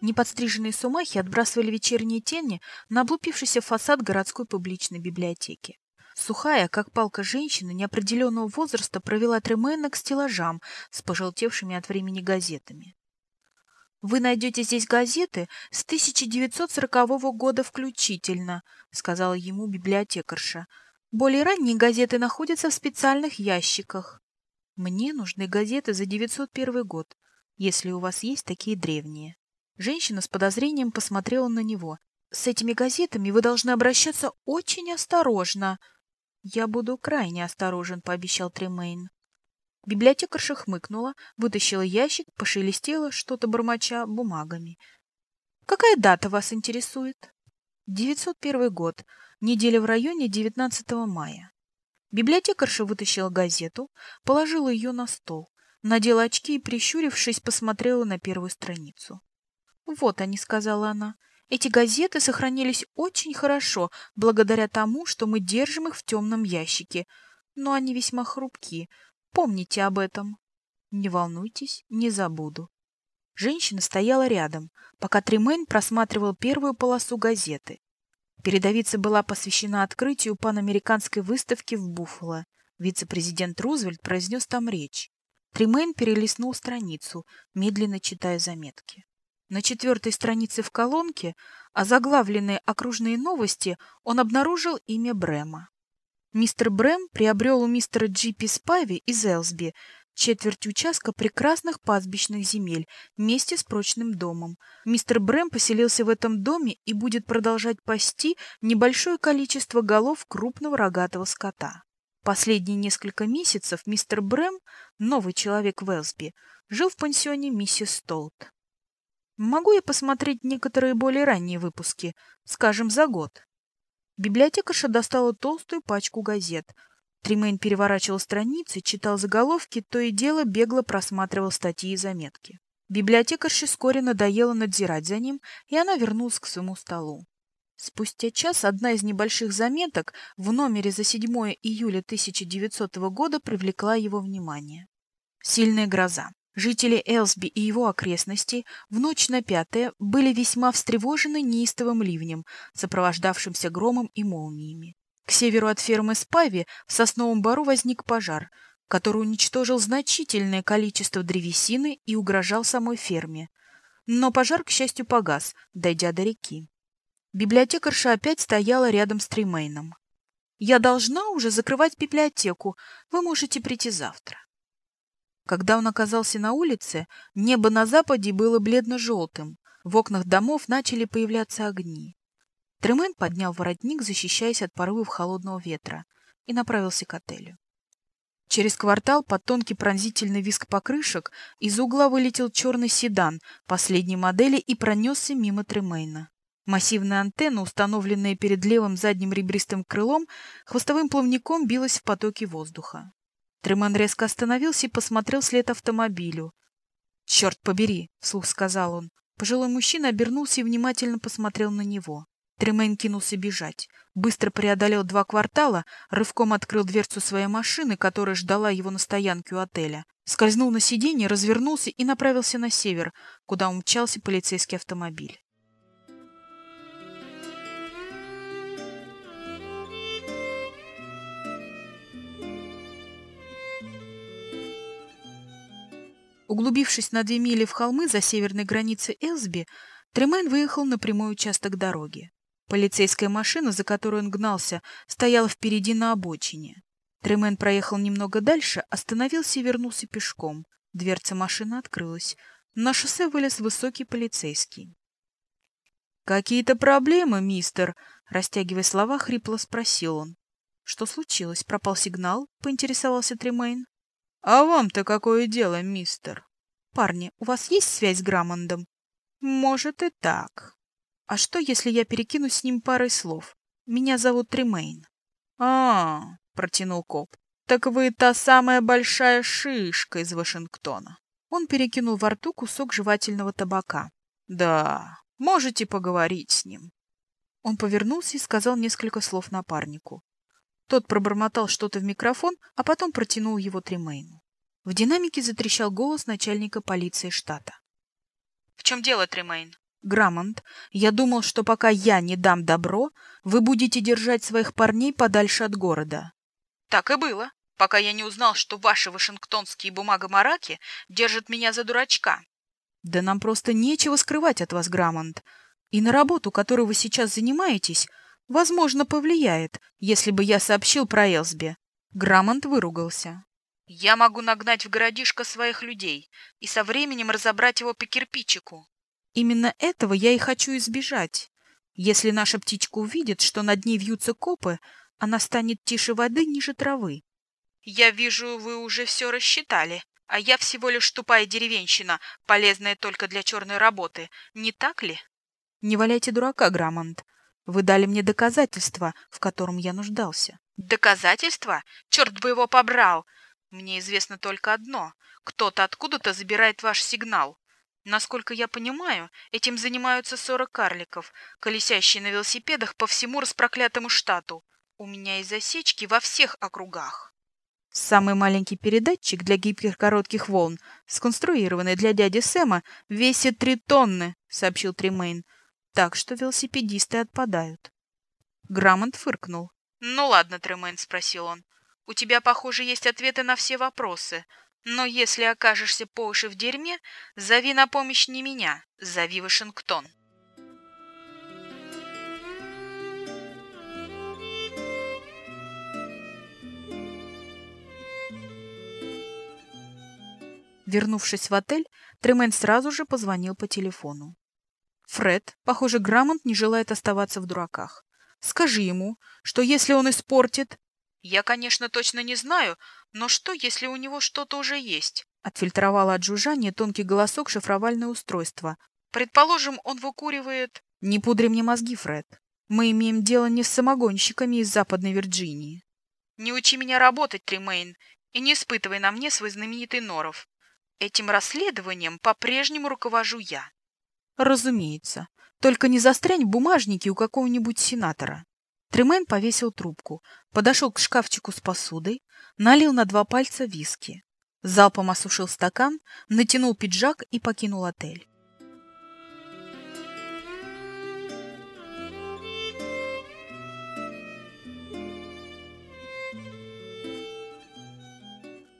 Неподстриженные сумахи отбрасывали вечерние тени на облупившийся фасад городской публичной библиотеки. Сухая, как палка женщина неопределенного возраста провела Тремена к стеллажам с пожелтевшими от времени газетами. «Вы найдете здесь газеты с 1940 года включительно», — сказала ему библиотекарша. «Более ранние газеты находятся в специальных ящиках. Мне нужны газеты за 901 год, если у вас есть такие древние». Женщина с подозрением посмотрела на него. «С этими газетами вы должны обращаться очень осторожно». «Я буду крайне осторожен», — пообещал Тремейн. Библиотекарша хмыкнула, вытащила ящик, пошелестела, что-то бормоча бумагами. «Какая дата вас интересует?» «901 год. Неделя в районе 19 мая». Библиотекарша вытащила газету, положила ее на стол, надела очки и, прищурившись, посмотрела на первую страницу. «Вот они», — сказала она. «Эти газеты сохранились очень хорошо, благодаря тому, что мы держим их в темном ящике, но они весьма хрупкие, Помните об этом. Не волнуйтесь, не забуду. Женщина стояла рядом, пока Тремейн просматривал первую полосу газеты. Передовица была посвящена открытию панамериканской выставки в Буффало. Вице-президент Рузвельт произнес там речь. Тремейн перелистнул страницу, медленно читая заметки. На четвертой странице в колонке, озаглавленные окружные новости, он обнаружил имя Брема. Мистер Брэм приобрел у мистера Джипи Спайви из Элсби четверть участка прекрасных пастбищных земель вместе с прочным домом. Мистер Брэм поселился в этом доме и будет продолжать пасти небольшое количество голов крупного рогатого скота. Последние несколько месяцев мистер Брэм, новый человек в Элсби, жил в пансионе миссис Столт. Могу я посмотреть некоторые более ранние выпуски, скажем, за год? Библиотекарша достала толстую пачку газет. Тримейн переворачивал страницы, читал заголовки, то и дело бегло просматривал статьи и заметки. Библиотекарше вскоре надоело надзирать за ним, и она вернулась к своему столу. Спустя час одна из небольших заметок в номере за 7 июля 1900 года привлекла его внимание. Сильная гроза. Жители Элсби и его окрестностей в ночь на пятое были весьма встревожены неистовым ливнем, сопровождавшимся громом и молниями. К северу от фермы Спави в сосновом бару возник пожар, который уничтожил значительное количество древесины и угрожал самой ферме. Но пожар, к счастью, погас, дойдя до реки. Библиотекарша опять стояла рядом с Тримейном. «Я должна уже закрывать библиотеку. Вы можете прийти завтра». Когда он оказался на улице, небо на западе было бледно-желтым, в окнах домов начали появляться огни. Тремен поднял воротник, защищаясь от порывов холодного ветра, и направился к отелю. Через квартал под тонкий пронзительный виск покрышек из угла вылетел черный седан последней модели и пронесся мимо Тремейна. Массивная антенна, установленная перед левым задним ребристым крылом, хвостовым плавником билась в потоке воздуха. Треман резко остановился и посмотрел вслед автомобилю. «Черт побери!» — вслух сказал он. Пожилой мужчина обернулся и внимательно посмотрел на него. Тремен кинулся бежать. Быстро преодолел два квартала, рывком открыл дверцу своей машины, которая ждала его на стоянке у отеля. Скользнул на сиденье, развернулся и направился на север, куда умчался полицейский автомобиль. Углубившись на две мили в холмы за северной границей Элсби, Тремен выехал на прямой участок дороги. Полицейская машина, за которой он гнался, стояла впереди на обочине. Тремен проехал немного дальше, остановился и вернулся пешком. Дверца машины открылась. На шоссе вылез высокий полицейский. «Какие-то проблемы, мистер?» Растягивая слова, хрипло спросил он. «Что случилось? Пропал сигнал?» — поинтересовался Тремейн. «А вам-то какое дело, мистер?» «Парни, у вас есть связь с Граммондом?» «Может и так. А что, если я перекину с ним парой слов? Меня зовут Тремейн». «А, -а — протянул коп, — так вы та самая большая шишка из Вашингтона». Он перекинул во рту кусок жевательного табака. «Да, можете поговорить с ним». Он повернулся и сказал несколько слов напарнику. Тот пробормотал что-то в микрофон, а потом протянул его Тремейну. В динамике затрещал голос начальника полиции штата. «В чем дело, Тремейн?» Грамонт, я думал, что пока я не дам добро, вы будете держать своих парней подальше от города. Так и было, пока я не узнал, что ваши вашингтонские бумагомараки держат меня за дурачка. Да нам просто нечего скрывать от вас, Грамонт. И на работу, которой вы сейчас занимаетесь, возможно, повлияет, если бы я сообщил про Элсби. Грамонт выругался. Я могу нагнать в городишко своих людей и со временем разобрать его по кирпичику. Именно этого я и хочу избежать. Если наша птичка увидит, что над ней вьются копы, она станет тише воды ниже травы. Я вижу, вы уже все рассчитали, а я всего лишь тупая деревенщина, полезная только для черной работы, не так ли? Не валяйте дурака, Грамонт. Вы дали мне доказательства, в котором я нуждался. Доказательства? Черт бы его побрал! Мне известно только одно. Кто-то откуда-то забирает ваш сигнал. Насколько я понимаю, этим занимаются сорок карликов, колесящие на велосипедах по всему распроклятому штату. У меня есть засечки во всех округах. Самый маленький передатчик для гибких коротких волн, сконструированный для дяди Сэма, весит три тонны, сообщил Тримейн. Так что велосипедисты отпадают. Грамонт фыркнул. «Ну ладно, Тремейн», — спросил он. У тебя, похоже, есть ответы на все вопросы. Но если окажешься по уши в дерьме, зови на помощь не меня, зови Вашингтон. Вернувшись в отель, Тремен сразу же позвонил по телефону. Фред, похоже, Грамонт не желает оставаться в дураках. Скажи ему, что если он испортит, я, конечно, точно не знаю, но что, если у него что-то уже есть? Отфильтровала от жужжания тонкий голосок шифровальное устройство. Предположим, он выкуривает... Не пудри мне мозги, Фред. Мы имеем дело не с самогонщиками из Западной Вирджинии. Не учи меня работать, Тримейн, и не испытывай на мне свой знаменитый норов. Этим расследованием по-прежнему руковожу я. Разумеется. Только не застрянь в бумажнике у какого-нибудь сенатора. Тремен повесил трубку, подошел к шкафчику с посудой, налил на два пальца виски. Залпом осушил стакан, натянул пиджак и покинул отель.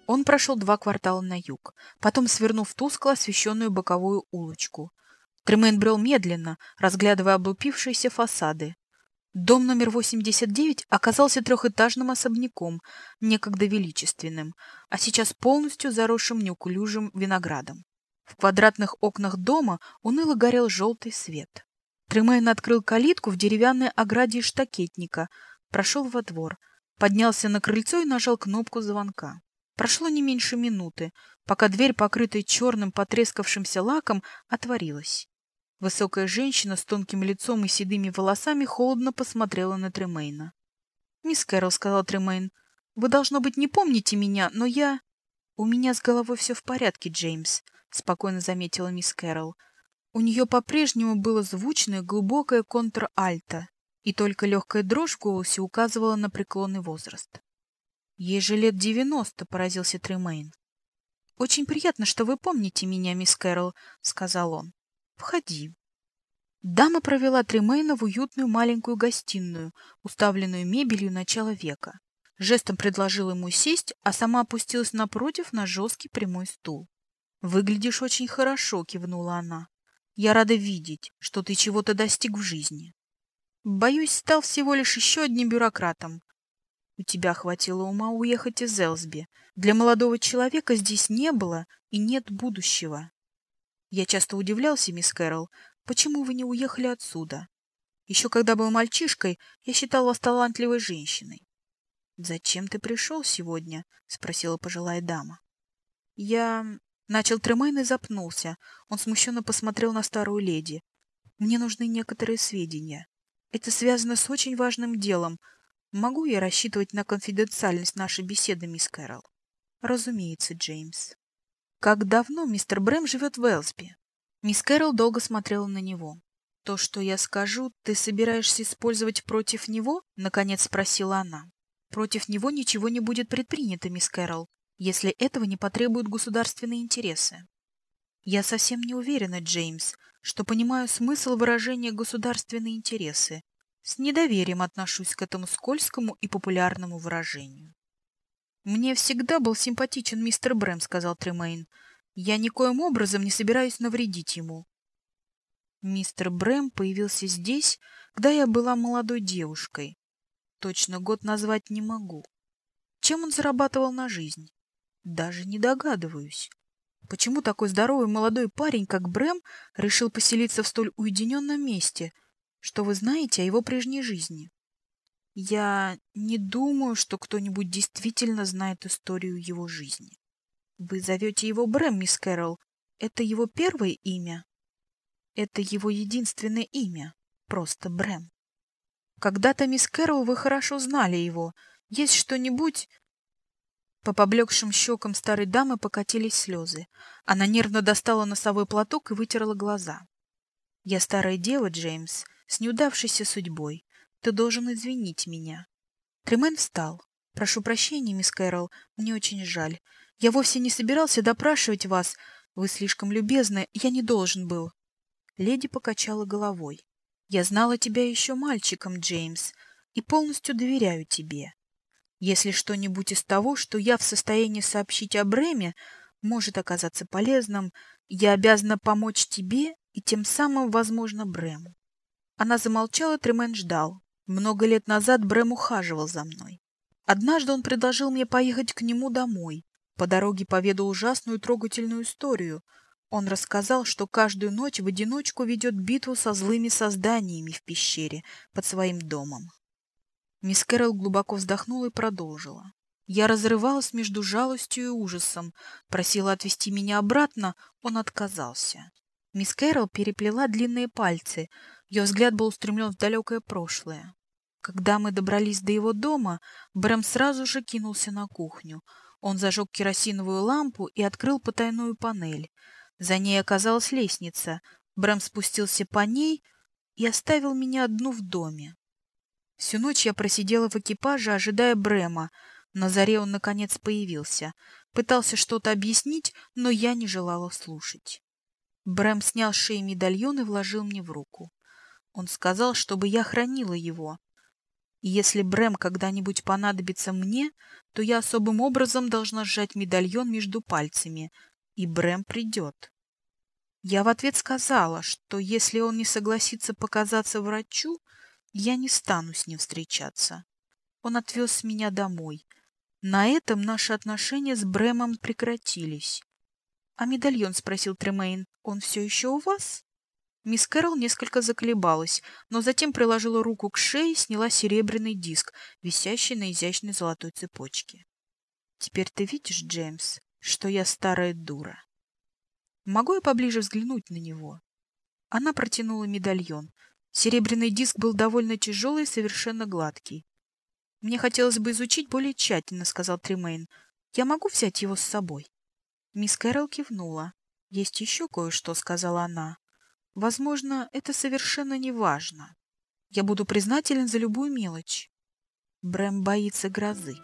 Он прошел два квартала на юг, потом свернул в тускло освещенную боковую улочку. Тремен брел медленно, разглядывая облупившиеся фасады, Дом номер 89 оказался трехэтажным особняком, некогда величественным, а сейчас полностью заросшим неуклюжим виноградом. В квадратных окнах дома уныло горел желтый свет. Тремейн открыл калитку в деревянной ограде штакетника, прошел во двор, поднялся на крыльцо и нажал кнопку звонка. Прошло не меньше минуты, пока дверь, покрытая черным потрескавшимся лаком, отворилась. Высокая женщина с тонким лицом и седыми волосами холодно посмотрела на Тремейна. «Мисс Кэрол», — сказал Тремейн, — «вы, должно быть, не помните меня, но я...» «У меня с головой все в порядке, Джеймс», — спокойно заметила мисс Кэрол. У нее по-прежнему было звучное, глубокое контр-альто, и только легкая дрожь в голосе указывала на преклонный возраст. «Ей же лет девяносто», — поразился Тремейн. «Очень приятно, что вы помните меня, мисс Кэрол», — сказал он. Входи. Дама провела Тремейна в уютную маленькую гостиную, уставленную мебелью начала века. Жестом предложила ему сесть, а сама опустилась напротив на жесткий прямой стул. «Выглядишь очень хорошо», — кивнула она. «Я рада видеть, что ты чего-то достиг в жизни. Боюсь, стал всего лишь еще одним бюрократом. У тебя хватило ума уехать из Элсби. Для молодого человека здесь не было и нет будущего. Я часто удивлялся, мисс Кэрол, почему вы не уехали отсюда? Еще когда был мальчишкой, я считал вас талантливой женщиной. «Зачем ты пришел сегодня?» — спросила пожилая дама. «Я...» — начал Тремейн и запнулся. Он смущенно посмотрел на старую леди. «Мне нужны некоторые сведения. Это связано с очень важным делом. Могу я рассчитывать на конфиденциальность нашей беседы, мисс Кэрол?» «Разумеется, Джеймс». Как давно мистер Брэм живет в Элсби? Мисс Кэрол долго смотрела на него. То, что я скажу, ты собираешься использовать против него? Наконец спросила она. Против него ничего не будет предпринято, мисс Кэрол, если этого не потребуют государственные интересы. Я совсем не уверена, Джеймс, что понимаю смысл выражения «государственные интересы». С недоверием отношусь к этому скользкому и популярному выражению. «Мне всегда был симпатичен мистер Брэм», — сказал Тремейн. «Я никоим образом не собираюсь навредить ему». Мистер Брэм появился здесь, когда я была молодой девушкой. Точно год назвать не могу. Чем он зарабатывал на жизнь? Даже не догадываюсь. Почему такой здоровый молодой парень, как Брэм, решил поселиться в столь уединенном месте? Что вы знаете о его прежней жизни? Я не думаю, что кто-нибудь действительно знает историю его жизни. Вы зовете его Брэм, мисс Кэрролл. Это его первое имя? Это его единственное имя. Просто Брэм. Когда-то, мисс Кэрролл, вы хорошо знали его. Есть что-нибудь, по поблекшим щекам старой дамы покатились слезы. Она нервно достала носовой платок и вытерла глаза. «Я старая дева, Джеймс, с неудавшейся судьбой. Ты должен извинить меня». Тремен встал. «Прошу прощения, мисс Кэрол, мне очень жаль. Я вовсе не собирался допрашивать вас. Вы слишком любезны, я не должен был». Леди покачала головой. «Я знала тебя еще мальчиком, Джеймс, и полностью доверяю тебе. Если что-нибудь из того, что я в состоянии сообщить о Бреме, может оказаться полезным, я обязана помочь тебе и тем самым, возможно, Брему. Она замолчала, Тремен ждал. Много лет назад Брэм ухаживал за мной. Однажды он предложил мне поехать к нему домой. По дороге поведал ужасную трогательную историю. Он рассказал, что каждую ночь в одиночку ведет битву со злыми созданиями в пещере под своим домом. Мисс Кэрол глубоко вздохнула и продолжила. Я разрывалась между жалостью и ужасом, просила отвезти меня обратно, он отказался. Мисс Кэрол переплела длинные пальцы, ее взгляд был устремлен в далекое прошлое. Когда мы добрались до его дома, Брэм сразу же кинулся на кухню. Он зажег керосиновую лампу и открыл потайную панель. За ней оказалась лестница. Брэм спустился по ней и оставил меня одну в доме. Всю ночь я просидела в экипаже, ожидая Брема. На заре он, наконец, появился. Пытался что-то объяснить, но я не желала слушать. Брэм снял с шеи медальон и вложил мне в руку. Он сказал, чтобы я хранила его. И если Брэм когда-нибудь понадобится мне, то я особым образом должна сжать медальон между пальцами, и Брэм придет. Я в ответ сказала, что если он не согласится показаться врачу, я не стану с ним встречаться. Он отвез меня домой. На этом наши отношения с Брэмом прекратились. «А медальон?» — спросил Тремейн. «Он все еще у вас?» Мисс Кэрол несколько заколебалась, но затем приложила руку к шее и сняла серебряный диск, висящий на изящной золотой цепочке. «Теперь ты видишь, Джеймс, что я старая дура. Могу я поближе взглянуть на него?» Она протянула медальон. Серебряный диск был довольно тяжелый и совершенно гладкий. «Мне хотелось бы изучить более тщательно», — сказал Тримейн. «Я могу взять его с собой?» Мисс Кэрол кивнула. «Есть еще кое-что», — сказала она. «Возможно, это совершенно не важно. Я буду признателен за любую мелочь». Брэм боится грозы.